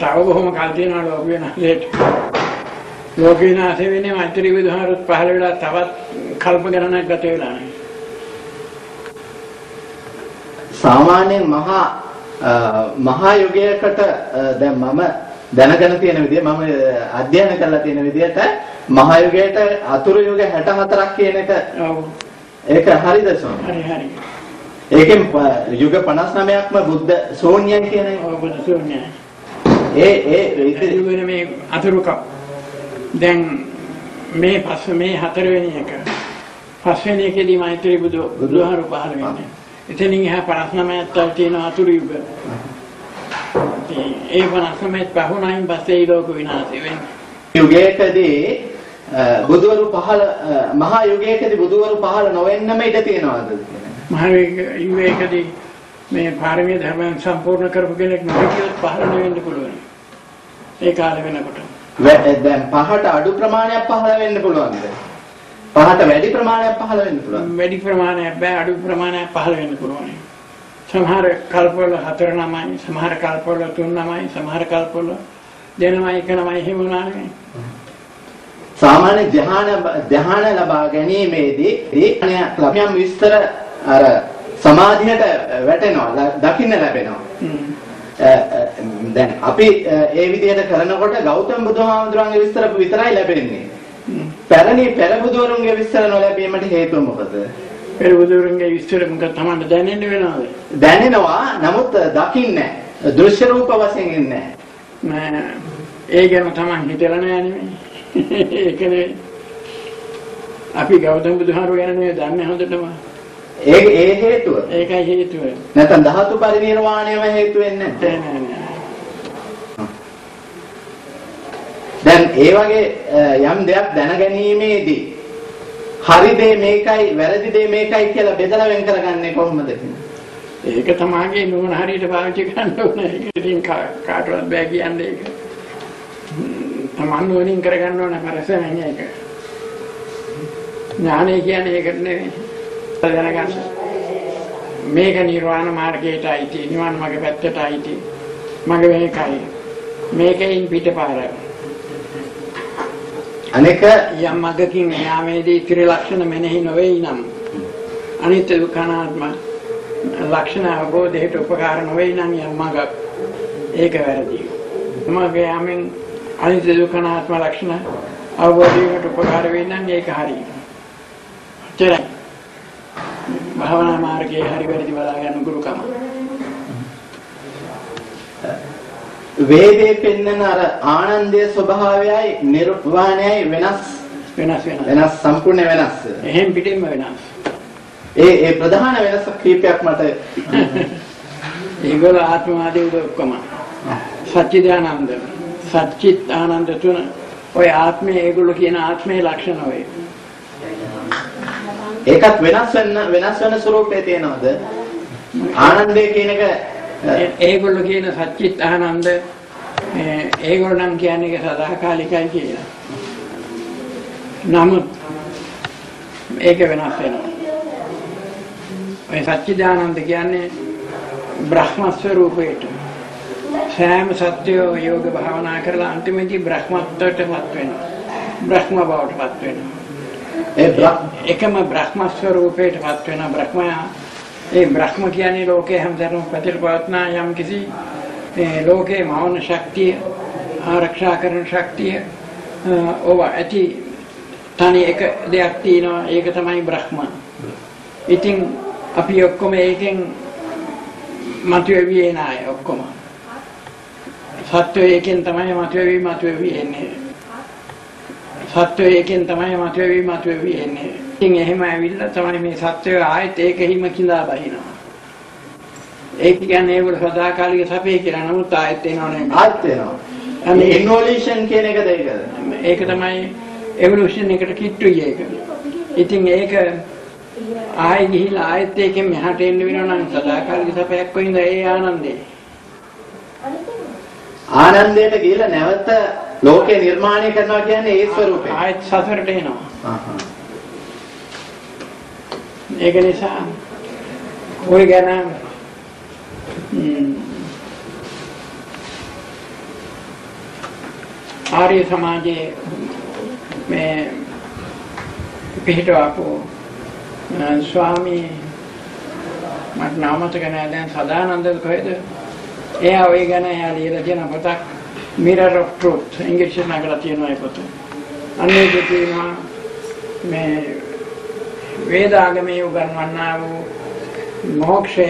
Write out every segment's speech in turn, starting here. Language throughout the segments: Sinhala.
තව බොහොම කල් තියෙනවා ලෝක විනාශයට. ලෝක විනාශ වෙන්නේ මෛත්‍රී බුදුහාරුත් පහළ වෙලා තවත් කල්ප ගණනක් ගත වෙලා නේ. සාමාන්‍යයෙන් මහා මහා යුගයකට දැන් මම දැනගෙන තියෙන විදිහ මම අධ්‍යයනය කරලා තියෙන විදිහට මහා යුගයට අතුරු යුග 64ක් කියන එක ඒක හරිද ස්වාමී? හරි හරි. ඒකෙන් යුග 59ක්ම බුද්ධ ශූන්‍යයි කියන එක. ඔව් බුදු සෝන්‍යයි. ඒ ඒ ඉතින් මේ අතුරුක දැන් මේ පස් මේ හතරවෙනි එක පස්වෙනි එකේදී මෛත්‍රී බුදු බුදුහාරු පහළ වෙන්නේ. එතනින් එහා 59ක් තව තියෙන අතුරු යුග. ඒ 59ත් පහුණයින් පස්සේ ලෝක විනාශ වෙන්නේ. යුගයකදී බුදුවරු පහළ මහා යුගයකදී බුදුවරු පහළ නොවෙන්නම ඉඩ තියෙනවද? මහා යුගයකදී මේ පාරමී ධර්මයන් සම්පූර්ණ කරපු කෙනෙක් නොහිටියොත් පහළ නොවෙන්න පුළුවන්. ඒ කාලේ වෙනකොට. දැන් පහට අඩු ප්‍රමාණයක් පහළ වෙන්න පුළුවන්ද? පහට වැඩි ප්‍රමාණයක් පහළ වෙන්න පුළුවන්. වැඩි ප්‍රමාණයක් බෑ අඩු ප්‍රමාණයක් පහළ වෙන්න පුළුවන්. සමහර කල්පවල හතර නමයි, සමහර කල්පවල තුන් නමයි, සමහර කල්පවල දෙනමයි එක නමයි එහෙම නෙමෙයි. සාමාන්‍ය ධ්‍යාන ධ්‍යාන ලබා ගැනීමේදී ධ්‍යානයක් ලබියම් විස්තර අර සමාධියට වැටෙනවා දකින්න ලැබෙනවා. දැන් අපි ඒ විදිහට කරනකොට ගෞතම බුදුහාමුදුරන්ගේ විස්තර විතරයි ලැබෙන්නේ. පැරණි පෙර බුදුවරුන්ගේ විස්තර නොලැබීමට හේතුව මොකද? පෙර බුදුරන්ගේ විස්තර මොකද Tamanට දැනෙන්න වෙනවද? දැනෙනවා නමුත් දකින්නේ නැහැ. දෘශ්‍ය රූප වශයෙන් ඉන්නේ නැහැ. ඒ ගැන Taman හිතලා නෑ නෙමෙයි. ඒක නෙවෙයි. අපි ගෞතම බුදුහාරු ගැන නෙවෙයි දන්නේ හොඳටම. ඒ ඒ හේතුව. ඒකයි හේතුව. නැත්නම් ධාතු පරිනිර්වාණයම හේතු වෙන්නේ නැහැ. දැන් ඒ වගේ යම් දෙයක් දැනගැනීමේදී හරි දේ මේකයි වැරදි දේ මේකයි කියලා බෙදලා වෙන් කරගන්නේ කොහොමද ඒක තමාගේ නුවණ හරියට පාවිච්චි කරන්න ඕනේ. ඒක ඉතින් කාටවත් බෑ කියන්නේ ඒක. තමන් නුවණින් කරගන්න ඕනේ පරසමයි ඒක. ඥානය කියන්නේ ඒකට නෙවෙයි. දැනගන්න. මේක නිර්වාණ මාර්ගයට අයිති, නිවන මාර්ග පැත්තට අයිති. මග මේකයි. මේකෙන් පිටපාරයි. අනෙක යම් මගකින් යාමේදී ත්‍රිලක්ෂණ මෙනෙහි නොවේ නම් අනිත්‍ය දුක්ඛනාත්ම ලක්ෂණ අවබෝධයට උපකාර නොවේ නම් යම් මගක් ඒක වැරදි. මග යාමෙන් අනිත්‍ය දුක්ඛනාත්ම ලක්ෂණ අවබෝධයට උපකාර වේ නම් ඒක හරි. භාවනා මාර්ගයේ හරි වැරදි බලා ගන්න ගුරුකම. වේදේ පෙන්වන අර ආනන්දයේ ස්වභාවයයි නිර්වාණයයි වෙනස් වෙනස් වෙනස්. වෙනස් සම්පූර්ණ වෙනස්. එහෙන් පිටින්ම වෙනස්. ඒ ඒ ප්‍රධාන වෙනස කීපයක් මට ඒගොල්ලෝ ආත්මවාදී උද ඔක්කොම. සච්චිදානන්ද සච්චිත් ආනන්ද තුන ඔය ආත්මය ඒගොල්ලෝ කියන ආත්මයේ ලක්ෂණ ඔය. ඒකත් වෙනස් වෙන වෙනස් වෙන ස්වරූපේ තියෙනවද? ආනන්දය කියන එක ඒ- ඒගොල්ලෝ කියන සච්චිත් ආනන්ද ඒ- ඒගොල්ලෝ නම් කියන්නේ ඒක සදාකාලිකයි කියලා. නමුත් ඒක වෙනස් වෙනවා. ඔය සච්චිදානන්ද කියන්නේ බ්‍රහ්ම ස්වરૂපයට සෑම සත්‍යෝ යෝග භාවනා කරලා අන්තිමේදී බ්‍රහ්මත්වයටපත් වෙනවා. බ්‍රහ්ම බවටපත් වෙනවා. ඒ එකම බ්‍රහ්ම ස්වરૂපයටපත් වෙන බ්‍රහ්මයා ඒ බ්‍රහ්ම කියන්නේ ලෝකේ හැමදැනම ප්‍රතිපවත්නා යම් කිසි ඒ ලෝකේ මවන ශක්තිය ආරක්ෂා කරන ශක්තිය ඕවා ඇති තනි එක දෙයක් තියෙනවා ඒක තමයි බ්‍රහ්ම. ඉතින් අපි ඔක්කොම ඒකෙන් මතුවෙවි එන අය ඔක්කොම. සත්‍යය ඒකෙන් තමයි මතුවෙවි මතුවෙවි එන්නේ. සත්‍යය ඒකෙන් තමයි මතුවෙවි මතුවෙවි එන්නේ. ඉතින් එහෙම ඇවිල්ලා තමයි මේ සත්‍යය ආයෙත් ඒකෙහිම කිඳා බහිනවා. ඒක කියන්නේ ඒගොල්ලෝ සදාකාලික සපේ කියලා. නමුත් ආයෙත් එනවනේ. ආත් වෙනවා. අනේ- ඉන්වොලියුෂන් කියන එකද ඒකද? ඒක තමයි එවලුෂන් එකට කිට්ටුයි ඒක. ඉතින් ඒක ආයෙ ගිහිල්ලා ආයෙත් ඒකෙන් මෙහාට එන්න වෙනවා නම් සදාකාලික සපයක් කොයින්ද ඒ ආනන්දේ. ආනන්දයට ගිහිල්ලා නැවත ලෝකේ නිර්මාණය කරනවා කියන්නේ ඒ ස්වරූපේ. ආයෙත් සසරට එනවා. ඒක නිසා ඔය ගැන ආර්ය සමාජයේ මේ පිටවපු ස්වාමී මට නාමතක නෑ දැන් සදානන්ද කොහෙද එයා ওই ගැන එයා ලියලා තියෙන පොතක් Mirror of Truth ඉංග්‍රීසියෙන් නගලා තියෙනවා ඒ පොත. අන්නේ තියෙනවා මේ වේදාගමේ උගන්වන්නා වූ මොක්ෂය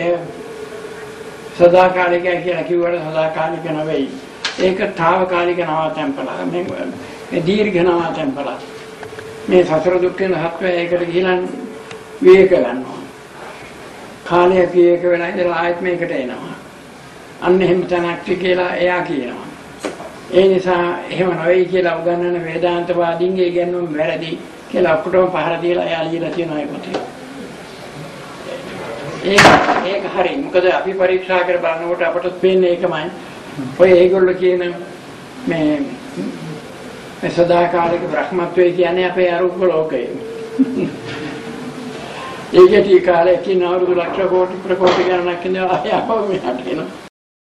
සදාකාලිකයි කියලා කිව්වට සදාකාලික නෙවෙයි. ඒක తాවකාලික නවාතැන්පලා. මේ මේ දීර්ඝ නවාතැන්පලා. මේ සතර දුක්ඛෙන් හත්වය ඒකට ගිහිලා විවේක ගන්නවා. කාලයක් විවේක වෙලා ඉඳලා ආයෙත් මේකට එනවා. අන්න එහෙම තැනක් කියලා එයා කියනවා. ඒ නිසා එහෙම නෙවෙයි කියලා උගන්වන වේදාන්තවාදීන්ගේ ඉගැන්වීම වැරදි කියලා ඔක්කොටම පහර දීලා එයා ලියලා තියෙනවා ඒ පොතේ. ඒක ඒක හරි. මොකද අපි පරීක්ෂා කර බලනකොට අපට පේන්නේ ඒකමයි. ඔය ඒගොල්ලෝ කියන මේ මේ සදාකාලික බ්‍රහ්මත්වය කියන්නේ අපේ අරූප ලෝකය. ඒකේ කාලේ කින අවුරුදු ලක්ෂ කෝටි ප්‍රකෝටි ගණනක් ඉඳලා ආයව මෙහාට එනවා.